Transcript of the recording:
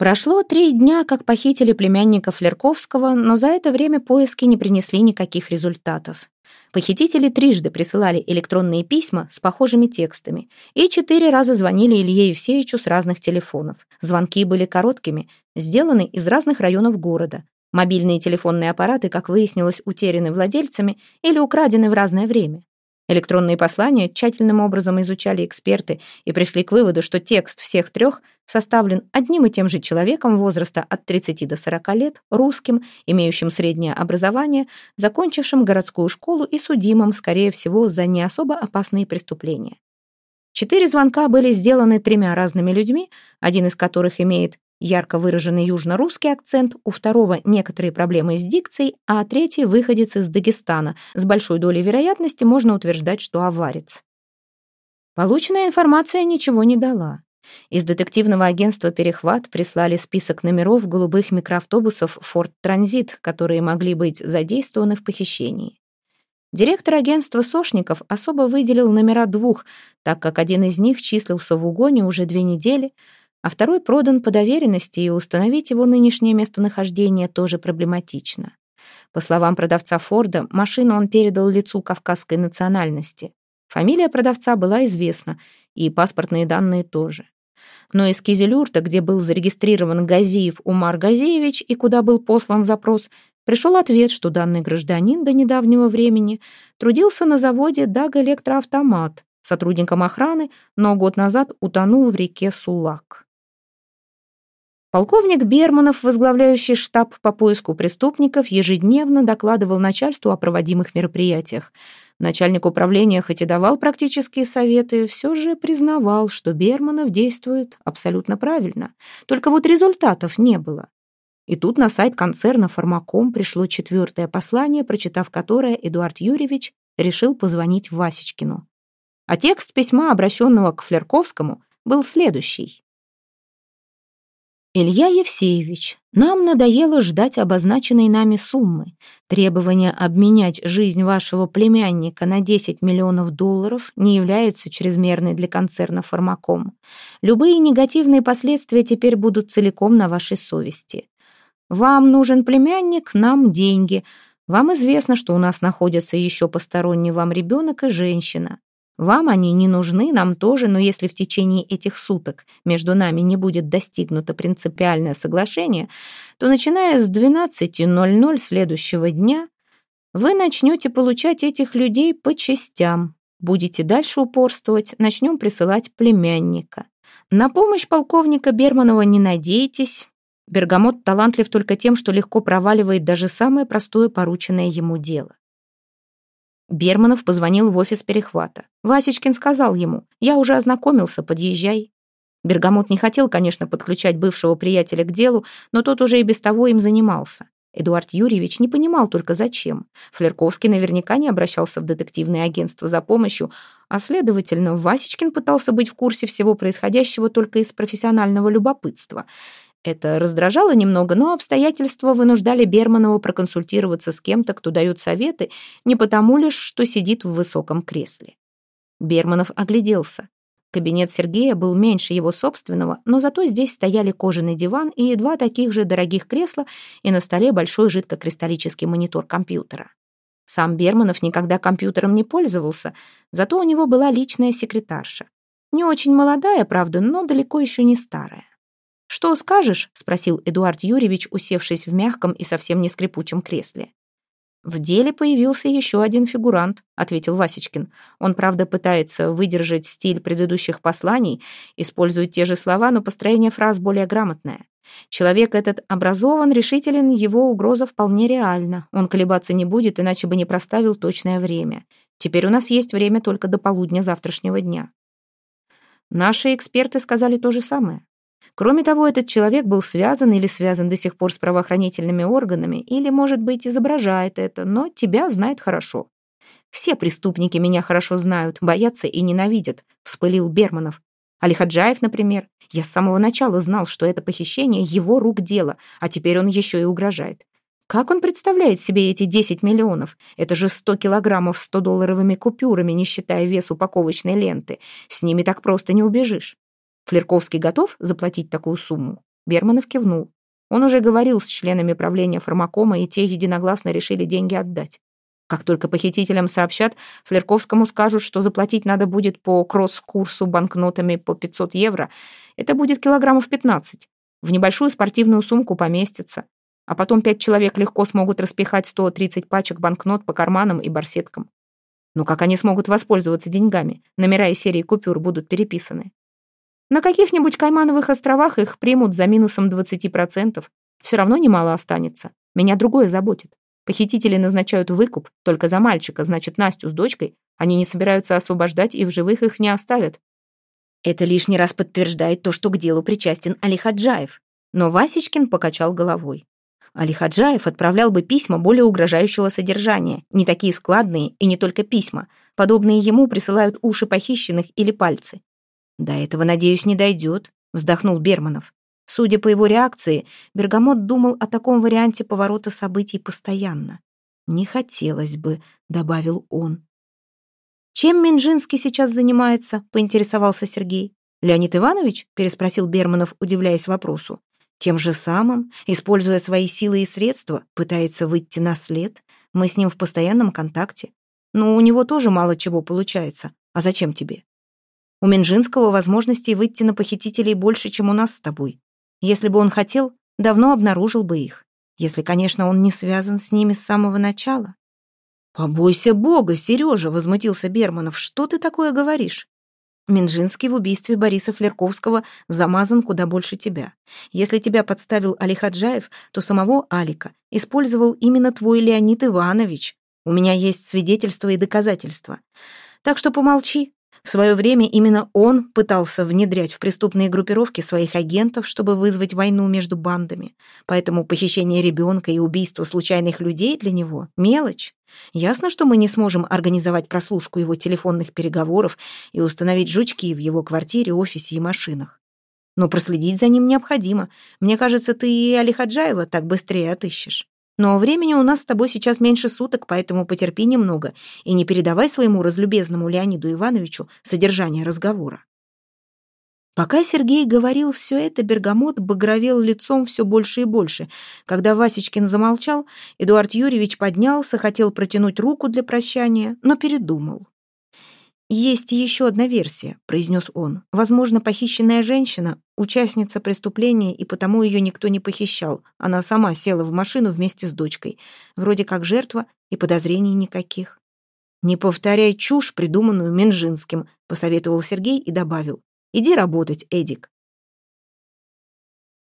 Прошло три дня, как похитили племянника Флерковского, но за это время поиски не принесли никаких результатов. Похитители трижды присылали электронные письма с похожими текстами и четыре раза звонили Илье Евсеевичу с разных телефонов. Звонки были короткими, сделаны из разных районов города. Мобильные телефонные аппараты, как выяснилось, утеряны владельцами или украдены в разное время. Электронные послания тщательным образом изучали эксперты и пришли к выводу, что текст всех трех составлен одним и тем же человеком возраста от 30 до 40 лет, русским, имеющим среднее образование, закончившим городскую школу и судимым, скорее всего, за не особо опасные преступления. Четыре звонка были сделаны тремя разными людьми, один из которых имеет ярко выраженный южно-русский акцент, у второго некоторые проблемы с дикцией, а третий выходец из Дагестана. С большой долей вероятности можно утверждать, что аварец. Полученная информация ничего не дала. Из детективного агентства «Перехват» прислали список номеров голубых микроавтобусов «Форд Транзит», которые могли быть задействованы в похищении. Директор агентства Сошников особо выделил номера двух, так как один из них числился в угоне уже две недели — а второй продан по доверенности, и установить его нынешнее местонахождение тоже проблематично. По словам продавца Форда, машину он передал лицу кавказской национальности. Фамилия продавца была известна, и паспортные данные тоже. Но из Кизелюрта, где был зарегистрирован Газиев Умар Газиевич и куда был послан запрос, пришел ответ, что данный гражданин до недавнего времени трудился на заводе «Даг Электроавтомат», сотрудником охраны, но год назад утонул в реке Сулак. Полковник Берманов, возглавляющий штаб по поиску преступников, ежедневно докладывал начальству о проводимых мероприятиях. Начальник управления, хоть и давал практические советы, все же признавал, что Берманов действует абсолютно правильно. Только вот результатов не было. И тут на сайт концерна «Фармаком» пришло четвертое послание, прочитав которое Эдуард Юрьевич решил позвонить Васечкину. А текст письма, обращенного к Флерковскому, был следующий. Илья Евсеевич, нам надоело ждать обозначенной нами суммы. Требование обменять жизнь вашего племянника на 10 миллионов долларов не является чрезмерной для концерна «Фармаком». Любые негативные последствия теперь будут целиком на вашей совести. Вам нужен племянник, нам деньги. Вам известно, что у нас находятся еще посторонний вам ребенок и женщина. Вам они не нужны, нам тоже, но если в течение этих суток между нами не будет достигнуто принципиальное соглашение, то начиная с 12.00 следующего дня вы начнете получать этих людей по частям. Будете дальше упорствовать, начнем присылать племянника. На помощь полковника Берманова не надейтесь. Бергамот талантлив только тем, что легко проваливает даже самое простое порученное ему дело. Берманов позвонил в офис перехвата. Васечкин сказал ему, «Я уже ознакомился, подъезжай». Бергамот не хотел, конечно, подключать бывшего приятеля к делу, но тот уже и без того им занимался. Эдуард Юрьевич не понимал только зачем. Флерковский наверняка не обращался в детективное агентство за помощью, а, следовательно, Васечкин пытался быть в курсе всего происходящего только из профессионального любопытства. Это раздражало немного, но обстоятельства вынуждали Берманова проконсультироваться с кем-то, кто дает советы, не потому лишь, что сидит в высоком кресле. Берманов огляделся. Кабинет Сергея был меньше его собственного, но зато здесь стояли кожаный диван и два таких же дорогих кресла, и на столе большой жидкокристаллический монитор компьютера. Сам Берманов никогда компьютером не пользовался, зато у него была личная секретарша. Не очень молодая, правда, но далеко еще не старая. «Что скажешь?» — спросил Эдуард Юрьевич, усевшись в мягком и совсем не скрипучем кресле. «В деле появился еще один фигурант», — ответил Васечкин. «Он, правда, пытается выдержать стиль предыдущих посланий, использует те же слова, но построение фраз более грамотное. Человек этот образован, решителен, его угроза вполне реальна. Он колебаться не будет, иначе бы не проставил точное время. Теперь у нас есть время только до полудня завтрашнего дня». Наши эксперты сказали то же самое. Кроме того, этот человек был связан или связан до сих пор с правоохранительными органами, или, может быть, изображает это, но тебя знает хорошо. «Все преступники меня хорошо знают, боятся и ненавидят», — вспылил Берманов. Алихаджаев, например. Я с самого начала знал, что это похищение его рук дело, а теперь он еще и угрожает. Как он представляет себе эти 10 миллионов? Это же 100 килограммов 100-долларовыми купюрами, не считая вес упаковочной ленты. С ними так просто не убежишь. Флерковский готов заплатить такую сумму? Берманов кивнул. Он уже говорил с членами правления фармакома, и те единогласно решили деньги отдать. Как только похитителям сообщат, Флерковскому скажут, что заплатить надо будет по кросс-курсу банкнотами по 500 евро. Это будет килограммов 15. В небольшую спортивную сумку поместится. А потом пять человек легко смогут распихать 130 пачек банкнот по карманам и барсеткам. Но как они смогут воспользоваться деньгами? Номера и серии купюр будут переписаны. На каких-нибудь Каймановых островах их примут за минусом 20%. Все равно немало останется. Меня другое заботит. Похитители назначают выкуп только за мальчика, значит, Настю с дочкой они не собираются освобождать и в живых их не оставят. Это лишний раз подтверждает то, что к делу причастен Али Хаджаев. Но Васечкин покачал головой. Али Хаджаев отправлял бы письма более угрожающего содержания, не такие складные и не только письма. Подобные ему присылают уши похищенных или пальцы. «До этого, надеюсь, не дойдет», — вздохнул Берманов. Судя по его реакции, Бергамот думал о таком варианте поворота событий постоянно. «Не хотелось бы», — добавил он. «Чем Минжинский сейчас занимается?» — поинтересовался Сергей. «Леонид Иванович?» — переспросил Берманов, удивляясь вопросу. «Тем же самым, используя свои силы и средства, пытается выйти на след. Мы с ним в постоянном контакте. Но у него тоже мало чего получается. А зачем тебе? У Минжинского возможностей выйти на похитителей больше, чем у нас с тобой. Если бы он хотел, давно обнаружил бы их. Если, конечно, он не связан с ними с самого начала. «Побойся Бога, Сережа!» — возмутился Берманов. «Что ты такое говоришь?» Минжинский в убийстве Бориса Флерковского замазан куда больше тебя. Если тебя подставил Али Хаджаев, то самого Алика использовал именно твой Леонид Иванович. У меня есть свидетельства и доказательства. Так что помолчи, в свое время именно он пытался внедрять в преступные группировки своих агентов, чтобы вызвать войну между бандами. Поэтому похищение ребенка и убийство случайных людей для него — мелочь. Ясно, что мы не сможем организовать прослушку его телефонных переговоров и установить жучки в его квартире, офисе и машинах. Но проследить за ним необходимо. Мне кажется, ты и Али Хаджаева так быстрее отыщешь. Но времени у нас с тобой сейчас меньше суток, поэтому потерпи немного и не передавай своему разлюбезному Леониду Ивановичу содержание разговора». Пока Сергей говорил все это, Бергамот багровел лицом все больше и больше. Когда Васечкин замолчал, Эдуард Юрьевич поднялся, хотел протянуть руку для прощания, но передумал. «Есть еще одна версия», — произнес он. «Возможно, похищенная женщина — участница преступления, и потому ее никто не похищал. Она сама села в машину вместе с дочкой. Вроде как жертва, и подозрений никаких». «Не повторяй чушь, придуманную Минжинским», — посоветовал Сергей и добавил. «Иди работать, Эдик.